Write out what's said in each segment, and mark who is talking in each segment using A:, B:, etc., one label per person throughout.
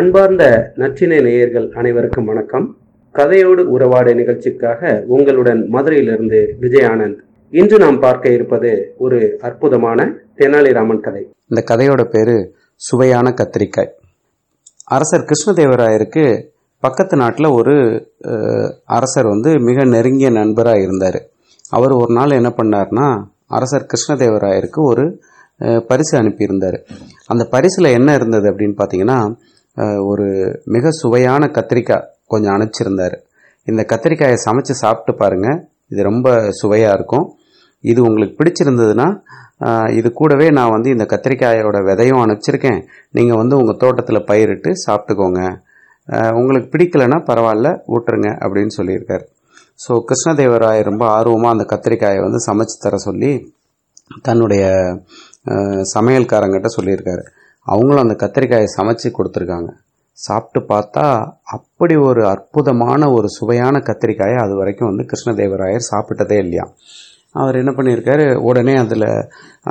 A: அன்பார்ந்த நற்றினை நேயர்கள் அனைவருக்கும் வணக்கம். கதையோடு உறவாடு நிகழ்ச்சிக்காக உங்களுடன் மதுரையிலிருந்து விஜய் ஆனந்த் இன்று நாம் பார்க்க இருப்பது ஒரு அற்புதமான தெனாலிராமன் கதை.
B: இந்த கதையோட பேரு சுவையான கத்திரிக்காய். அரசர் கிருஷ்ணதேவராயருக்கு பக்கத்து நாட்டில் ஒரு அரசர் வந்து மிக நெருங்கிய நண்பராக இருந்தார். அவர் ஒரு நாள் என்ன பண்ணார்னா அரசர் கிருஷ்ணதேவராயருக்கு ஒரு பரிசு அனுப்பியிருந்தார். அந்த பரிசில் என்ன இருந்தது அப்படின்னு பார்த்தீங்கன்னா ஒரு மிக சுவையான கத்திரிக்காய் கொஞ்சம் அனுப்பிச்சிருந்தார் இந்த கத்திரிக்காயை சமைச்சு சாப்பிட்டு பாருங்கள் இது ரொம்ப சுவையாக இருக்கும். இது உங்களுக்கு பிடிச்சிருந்ததுன்னா இது கூடவே நான் வந்து இந்த கத்திரிக்காயோட விதையும் அனுப்பிச்சிருக்கேன் நீங்கள் வந்து உங்கள் தோட்டத்தில் பயிரிட்டு சாப்பிட்டுக்கோங்க. உங்களுக்கு பிடிக்கலைன்னா பரவாயில்ல விட்டுருங்க அப்படின்னு சொல்லியிருக்கார். ஸோ கிருஷ்ணதேவராயர் ரொம்ப ஆர்வமாக அந்த கத்திரிக்காயை வந்து சமைச்சு தர சொல்லி தன்னுடைய சமையல்காரங்கிட்ட சொல்லியிருக்காரு. அவங்களும் அந்த கத்திரிக்காயை சமைச்சு கொடுத்துருக்காங்க. சாப்பிட்டு பார்த்தா அப்படி ஒரு அற்புதமான ஒரு சுவையான கத்திரிக்காயை அது வரைக்கும் வந்து கிருஷ்ணதேவராயர் சாப்பிட்டதே இல்லையா. அவர் என்ன பண்ணியிருக்காரு உடனே அதில்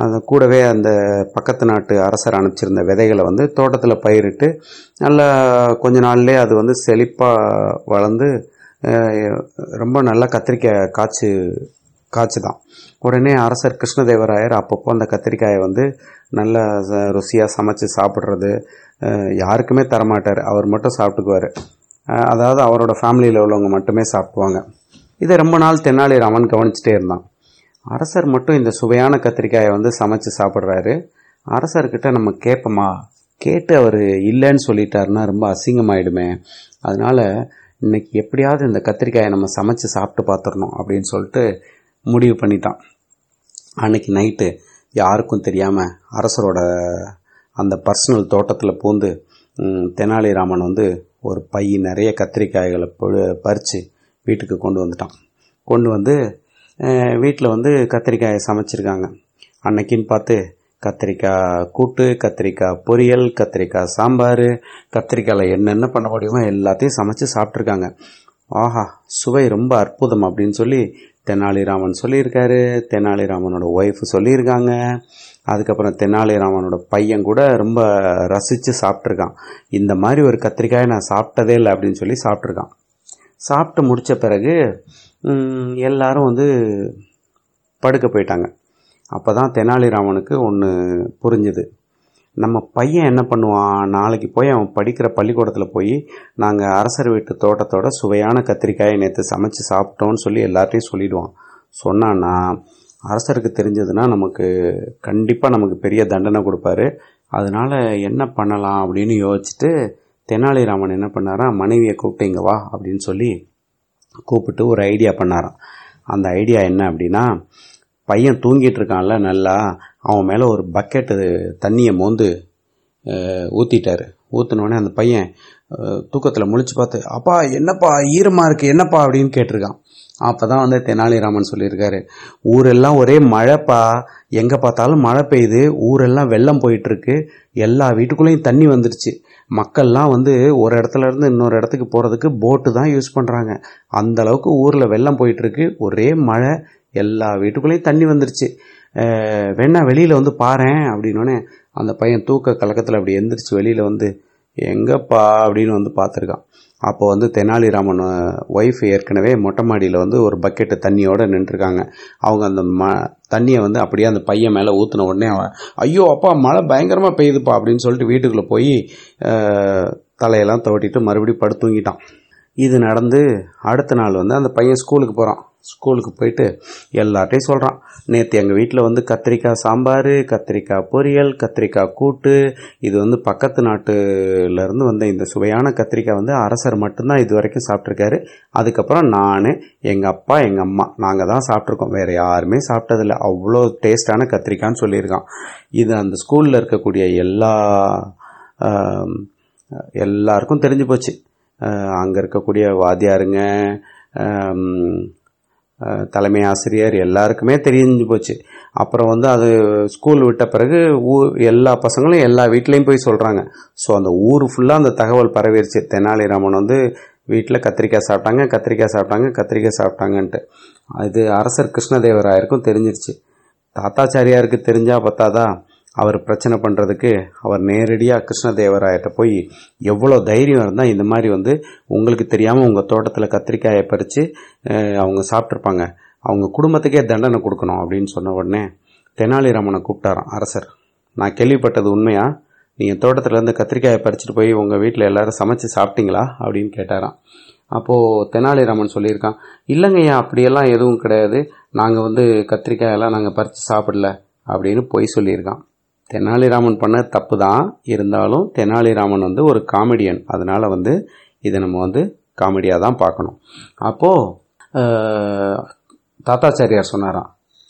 B: அந்த கூடவே அந்த பக்கத்து நாட்டு அரசர் அனுப்பிச்சிருந்த விதைகளை வந்து தோட்டத்தில் பயிரிட்டு நல்லா கொஞ்ச நாள்லேயே அது வந்து செழிப்பாக வளர்ந்து ரொம்ப நல்லா கத்திரிக்காய் காய்ச்சி காய்ச்சுதான் உடனே அரசர் கிருஷ்ணதேவராயர் அப்பப்போ அந்த கத்திரிக்காயை வந்து நல்ல ருசியாக சமைச்சு சாப்பிட்றது யாருக்குமே தரமாட்டார். அவர் மட்டும் சாப்பிட்டுக்குவார். அதாவது அவரோட ஃபேமிலியில் உள்ளவங்க மட்டுமே சாப்பிடுவாங்க இதை ரொம்ப நாள் தென்னாலிராமன் கவனிச்சுட்டே இருந்தான். அரசர் மட்டும் இந்த சுவையான கத்திரிக்காயை வந்து சமைச்சு சாப்பிட்றாரு. அரசர்கிட்ட நம்ம கேட்போமா கேட்டு அவர் இல்லைன்னு சொல்லிட்டாருன்னா ரொம்ப அசிங்கமாயிடுமே. அதனால் இன்னைக்கு எப்படியாவது இந்த கத்திரிக்காயை நம்ம சமைச்சு சாப்பிட்டு பார்த்துடணும் அப்படின்னு சொல்லிட்டு முடிவு பண்ணிட்டான். அன்னைக்கு நைட்டு யாருக்கும் தெரியாமல் அரசரோட அந்த பர்சனல் தோட்டத்தில் பூந்து தெனாலிராமன் வந்து ஒரு பை நிறைய கத்திரிக்காய்களை பறித்து வீட்டுக்கு கொண்டு வந்துட்டான். கொண்டு வந்து வீட்டில் வந்து கத்திரிக்காயை சமைச்சிருக்காங்க. அன்னைக்குன்னு பார்த்து கத்திரிக்காய் கூட்டு கத்திரிக்காய் பொரியல் கத்திரிக்காய் சாம்பார் கத்திரிக்காயில் என்னென்ன பண்ண முடியுமோ எல்லாத்தையும் சமைச்சு சாப்பிட்ருக்காங்க ஆஹா சுவை ரொம்ப அற்புதம் அப்படின்னு சொல்லி தெனாலிராமன் சொல்லியிருக்காரு. தெனாலிராமனோட ஒய்ஃப் சொல்லியிருக்காங்க. அதுக்கப்புறம் தெனாலிராமனோட பையன் கூட ரொம்ப ரசித்து சாப்பிட்ருக்கான் இந்த மாதிரி ஒரு கத்திரிக்காயை நான் சாப்பிட்டதே இல்லை அப்படின்னு சொல்லி சாப்பிட்ருக்கான் சாப்பிட்டு முடித்த பிறகு எல்லாரும் வந்து படுக்க போயிட்டாங்க. அப்போ தான் தெனாலிராமனுக்கு ஒன்று புரிஞ்சுது. நம்ம பையன் என்ன பண்ணுவான்? நாளைக்கு போய் அவன் படிக்கிற பள்ளிக்கூடத்தில் போய் நாங்கள் அரசர் வீட்டு தோட்டத்தோட சுவையான கத்திரிக்காயை நேற்று சமைச்சு சாப்பிட்டோன்னு சொல்லி எல்லார்ட்டையும் சொல்லிடுவான். சொன்னான்னா அரசருக்கு தெரிஞ்சதுன்னா நமக்கு கண்டிப்பாக நமக்கு பெரிய தண்டனை கொடுப்பாரு. அதனால என்ன பண்ணலாம் அப்படின்னு யோசிச்சுட்டு தெனாலிராமன் என்ன பண்ணாரா மனைவியை கூப்பிட்டு வா அப்படின்னு சொல்லி கூப்பிட்டு ஒரு ஐடியா பண்ணாராம். அந்த ஐடியா என்ன அப்படின்னா பையன் தூங்கிட்டு இருக்கான்ல நல்லா அவன் மேலே ஒரு பக்கெட்டு தண்ணியை மோந்து ஊற்றிட்டார் ஊற்றினோடனே அந்த பையன் தூக்கத்தில் முழிச்சு பார்த்து அப்பா என்னப்பா ஈரமாக இருக்குது என்னப்பா? அப்படின்னு கேட்டிருக்கான். அப்போ தான் வந்து தெனாலிராமன் சொல்லியிருக்காரு ஊரெல்லாம் ஒரே மழைப்பா. எங்கே பார்த்தாலும் மழை பெய்யுது. ஊரெல்லாம் வெள்ளம் போயிட்டுருக்கு. எல்லா வீட்டுக்குள்ளேயும் தண்ணி வந்துருச்சு. மக்கள்லாம் வந்து ஒரு இடத்துல இருந்து இன்னொரு இடத்துக்கு போகிறதுக்கு போட்டு தான் யூஸ் பண்ணுறாங்க அந்த அளவுக்கு ஊரில் வெள்ளம் போயிட்டுருக்கு. ஒரே மழை. எல்லா வீட்டுக்குள்ளேயும் தண்ணி வந்துருச்சு. வேணா வெளியில் வந்து பாரேன் அப்படின்னோடனே அந்த பையன் தூக்க கலக்கத்தில் அப்படி எந்திரிச்சு வெளியில் வந்து எங்கப்பா? அப்படின்னு வந்து பார்த்துருக்கான். அப்போ வந்து தெனாலிராமன் ஒய்ஃப் ஏற்கனவே மொட்டை மாடியில் வந்து ஒரு பக்கெட்டு தண்ணியோடு நின்றுருக்காங்க. அவங்க அந்த ம தண்ணியை வந்து அப்படியே அந்த பையன் மேலே ஊற்றின உடனே அவன் ஐயோ அப்பா மழை பயங்கரமாக பெய்யுதுப்பா அப்படின்னு சொல்லிட்டு வீட்டுக்குள்ளே போய் தலையெல்லாம் துவட்டிட்டு மறுபடியும் படுத்து தூங்கிட்டான் இது நடந்து அடுத்த நாள் வந்து அந்த பையன் ஸ்கூலுக்கு போகிறான் ஸ்கூலுக்கு போயிட்டு எல்லார்ட்டையும் சொல்கிறான் நேற்று எங்கள் வீட்டில் வந்து கத்திரிக்காய் சாம்பார் கத்திரிக்காய் பொரியல் கத்திரிக்காய் கூட்டு இது வந்து பக்கத்து நாட்டுலேருந்து வந்த இந்த சுவையான கத்திரிக்காய் வந்து அரசர் மட்டும்தான் இது வரைக்கும் சாப்பிட்ருக்காரு அதுக்கப்புறம் நான் எங்கள் அப்பா எங்கள் அம்மா நாங்கள் தான் சாப்பிட்ருக்கோம் வேறு யாருமே சாப்பிட்டதில்ல. அவ்வளோ டேஸ்டான கத்திரிக்காய்னு சொல்லியிருக்கான். இது அந்த ஸ்கூலில் இருக்கக்கூடிய எல்லா எல்லாருக்கும் தெரிஞ்சு போச்சு. அங்கே இருக்கக்கூடிய வாத்தியாருங்க தலைமை ஆசிரியர் எல்லாருக்குமே தெரிஞ்சு போச்சு. அப்புறம் வந்து அது ஸ்கூல் விட்ட பிறகு ஊ எல்லா பசங்களும் எல்லா வீட்லேயும் போய் சொல்கிறாங்க ஸோ அந்த ஊர் ஃபுல்லாக அந்த தகவல் பரவிருச்சு. தெனாலிராமன் வந்து வீட்டில் கத்திரிக்காய் சாப்பிட்டாங்க கத்திரிக்காய் சாப்பிட்டாங்க கத்திரிக்காய் சாப்பிட்டாங்கன்ட்டு. அது அரசர் கிருஷ்ணதேவராயருக்கும் தெரிஞ்சிருச்சு. தாத்தாச்சாரியாருக்கு தெரிஞ்சால் பத்தாதா? அவர் பிரச்சனை பண்ணுறதுக்கு அவர் நேரடியாக கிருஷ்ணதேவராயர்கிட்ட போய் எவ்வளோ தைரியம் இருந்தால் இந்த மாதிரி வந்து உங்களுக்கு தெரியாமல் உங்கள் தோட்டத்தில் கத்திரிக்காயை பறித்து அவங்க சாப்பிட்ருப்பாங்க அவங்க குடும்பத்துக்கே தண்டனை கொடுக்கணும் அப்படின்னு சொன்ன உடனே தெனாலிராமனை கூப்பிட்டாராம். அரசர் நான் கேள்விப்பட்டது உண்மையா? நீங்கள் தோட்டத்துலேருந்து கத்திரிக்காயை பறிச்சுட்டு போய் உங்கள் வீட்டில் எல்லாரும் சமைச்சு சாப்பிட்டீங்களா? அப்படின்னு கேட்டாராம். அப்போது தெனாலிராமன் சொல்லியிருக்கான் இல்லைங்கய்யா அப்படியெல்லாம் எதுவும் கிடையாது. நாங்கள் வந்து கத்திரிக்காயெல்லாம் நாங்கள் பறித்து சாப்பிடல அப்படின்னு பொய் சொல்லியிருக்கான். தெனாலிராமன் பண்ண தப்பு தான் இருந்தாலும் தெனாலிராமன் வந்து ஒரு காமெடியன். அதனால வந்து இதை நம்ம வந்து காமெடியாக தான் பார்க்கணும். அப்போது தாத்தாச்சாரியார் சொன்னாராம்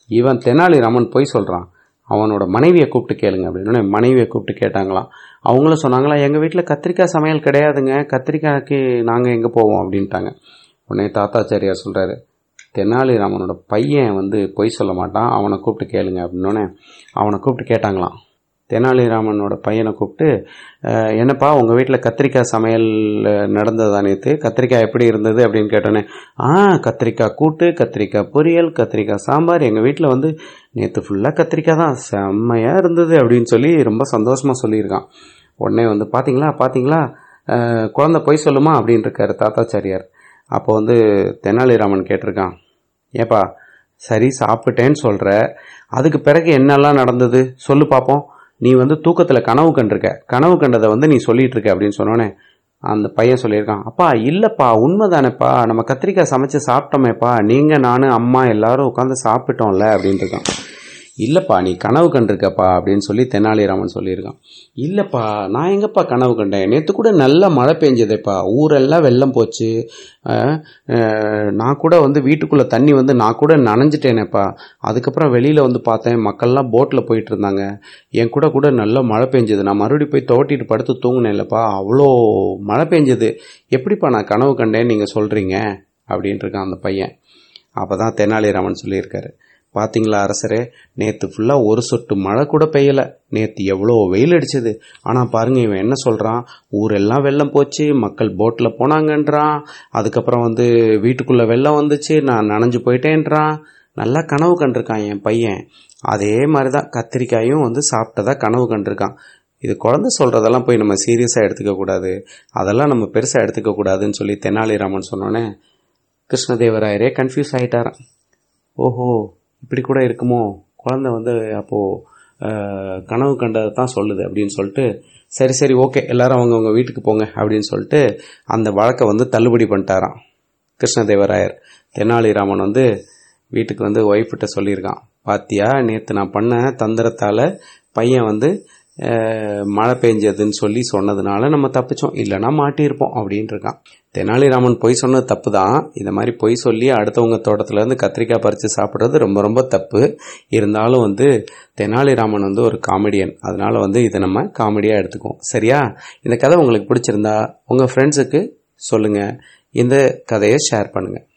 B: இவன் தெனாலிராமன் போய் சொல்கிறான் அவனோட மனைவியை கூப்பிட்டு கேளுங்க. அப்படின்னு மனைவியை கூப்பிட்டு கேட்டாங்களாம். அவங்களும் சொன்னாங்களா எங்கள் வீட்டில் கத்திரிக்காய் சமையல் கிடையாதுங்க. கத்திரிக்காய்க்கு நாங்கள் எங்கே போவோம்? அப்படின்ட்டாங்க. உடனே தாத்தாச்சாரியார் சொல்கிறாரு தெனாலிராமனோட பையன் வந்து பொய் சொல்ல மாட்டான். அவனை கூப்பிட்டு கேளுங்க அப்படின்னோடனே அவனை கூப்பிட்டு கேட்டாங்களாம். தெனாலிராமனோட பையனை கூப்பிட்டு என்னப்பா உங்கள் வீட்டில் கத்திரிக்காய் சமையல் நடந்ததா நேற்று கத்திரிக்காய் எப்படி இருந்தது? அப்படின்னு கேட்டோன்னே ஆ கத்திரிக்காய் கூட்டு கத்திரிக்காய் பொரியல் கத்திரிக்காய் சாம்பார். எங்கள் வீட்டில் வந்து நேற்று ஃபுல்லாக கத்திரிக்காய் தான். செம்மையாக இருந்தது அப்படின்னு சொல்லி ரொம்ப சந்தோஷமாக சொல்லியிருக்கான். உடனே வந்து பார்த்தீங்களா பார்த்தீங்களா குழந்த குழந்தை பொய் சொல்லுமா? அப்படின்னு இருக்காரு தாத்தாச்சாரியார். அப்போ வந்து தெனாலிராமன் கேட்டிருக்கான் ஏப்பா சரி சாப்பிட்டேன்னு சொல்கிற அதுக்கு பிறகு என்னெல்லாம் நடந்தது? சொல்லு பார்ப்போம் நீ வந்து தூக்கத்தில் கனவு கண்டிருக்க. கனவு கண்டதை வந்து நீ சொல்லிட்டு இருக்க அப்படின்னு சொன்னோன்னே அந்த பையன் சொல்லியிருக்கான். அப்பா இல்லைப்பா உண்மைதானேப்பா. நம்ம கத்திரிக்காய் சமைச்சு சாப்பிட்டோமேப்பா. நீங்கள் நான் அம்மா எல்லாரும் உட்காந்து சாப்பிட்டோம்ல அப்படின்ட்டு இருக்கான். இல்லைப்பா நீ கனவு கண்டிருக்கப்பா அப்படின்னு சொல்லி தெனாலிராமன் சொல்லியிருக்கான். இல்லைப்பா நான் எங்கப்பா கனவு கண்டேன்? நேற்று கூட நல்லா மழை பெஞ்சதேப்பா. ஊரெல்லாம் வெள்ளம் போச்சு. நான் கூட வந்து வீட்டுக்குள்ளே தண்ணி வந்து நான் கூட நனைஞ்சிட்டேனேப்பா. அதுக்கப்புறம் வெளியில் வந்து பார்த்தேன் மக்கள்லாம் போட்டில் போயிட்டு இருந்தாங்க என் கூட கூட நல்லா மழை பெஞ்சது. நான் மறுபடியும் போய் துவட்டிட்டு படுத்து தூங்கினேன் இல்லைப்பா. அவ்வளோ மழை பெஞ்சது. எப்படிப்பா நான் கனவு கண்டேன்னு நீங்கள் சொல்கிறீங்க அப்படின்ட்டு இருக்கான் அந்த பையன். அப்போ தான் தெனாலிராமன் சொல்லியிருக்காரு. பார்த்தீங்களா அரசரே? நேற்று ஃபுல்லாக ஒரு சொட்டு மழை கூட பெய்யலை. நேற்று எவ்வளோ வெயில் அடிச்சது. ஆனால் பாருங்க இவன் என்ன சொல்கிறான் ஊரெல்லாம் வெள்ளம் போச்சு மக்கள் போட்டில் போனாங்கன்றான். அதுக்கப்புறம் வந்து வீட்டுக்குள்ளே வெள்ளம் வந்துச்சு நான் நனைஞ்சு போயிட்டேன்றான். நல்லா கனவு கண்டிருக்கான் என் பையன். அதே மாதிரி தான் கத்திரிக்காயும் வந்து சாப்பிட்டதா கனவு கண்டிருக்கான். இது குழந்தை சொல்கிறதெல்லாம் போய் நம்ம சீரியஸாக எடுத்துக்கக்கூடாது அதெல்லாம் நம்ம பெருசாக எடுத்துக்கக்கூடாதுன்னு சொல்லி தெனாலிராமன் சொன்னோன்னே கிருஷ்ணதேவராயரே கன்ஃபியூஸ் ஆகிட்டாரான் ஓஹோ. இப்படி கூட இருக்குமோ? குழந்தை வந்து அப்போது கனவு கண்டதை தான் சொல்லுது அப்படின்னு சொல்லிட்டு சரி சரி ஓகே எல்லாரும் அவங்கவுங்க வீட்டுக்கு போங்க அப்படின்னு சொல்லிட்டு அந்த வழக்கை வந்து தள்ளுபடி பண்ணிட்டாராம். கிருஷ்ணதேவராயர். தெனாலிராமன் வந்து வீட்டுக்கு வந்து ஒய்ஃப்கிட்ட சொல்லியிருக்கான். பாத்தியா நேற்று நான் பண்ண தந்திரத்தால் பையன் வந்து மழை பெஞ்சதுன்னு சொல்லி சொன்னதுனால நம்ம தப்பிச்சோம். இல்லைன்னா மாட்டியிருப்போம் அப்படின்ட்டுருக்கான். தெனாலிராமன் பொய் சொன்னது தப்பு தான் இந்த மாதிரி பொய் சொல்லி அடுத்தவங்க தோட்டத்துலேருந்து கத்திரிக்காய் பறித்து சாப்பிட்றது ரொம்ப ரொம்ப தப்பு. இருந்தாலும் வந்து தெனாலிராமன் வந்து ஒரு காமெடியன் அதனால் வந்து இதை நம்ம காமெடியாக எடுத்துக்குவோம். சரியா? இந்த கதை உங்களுக்கு பிடிச்சிருந்தா உங்கள் ஃப்ரெண்ட்ஸுக்கு சொல்லுங்கள் இந்த கதையை ஷேர் பண்ணுங்கள்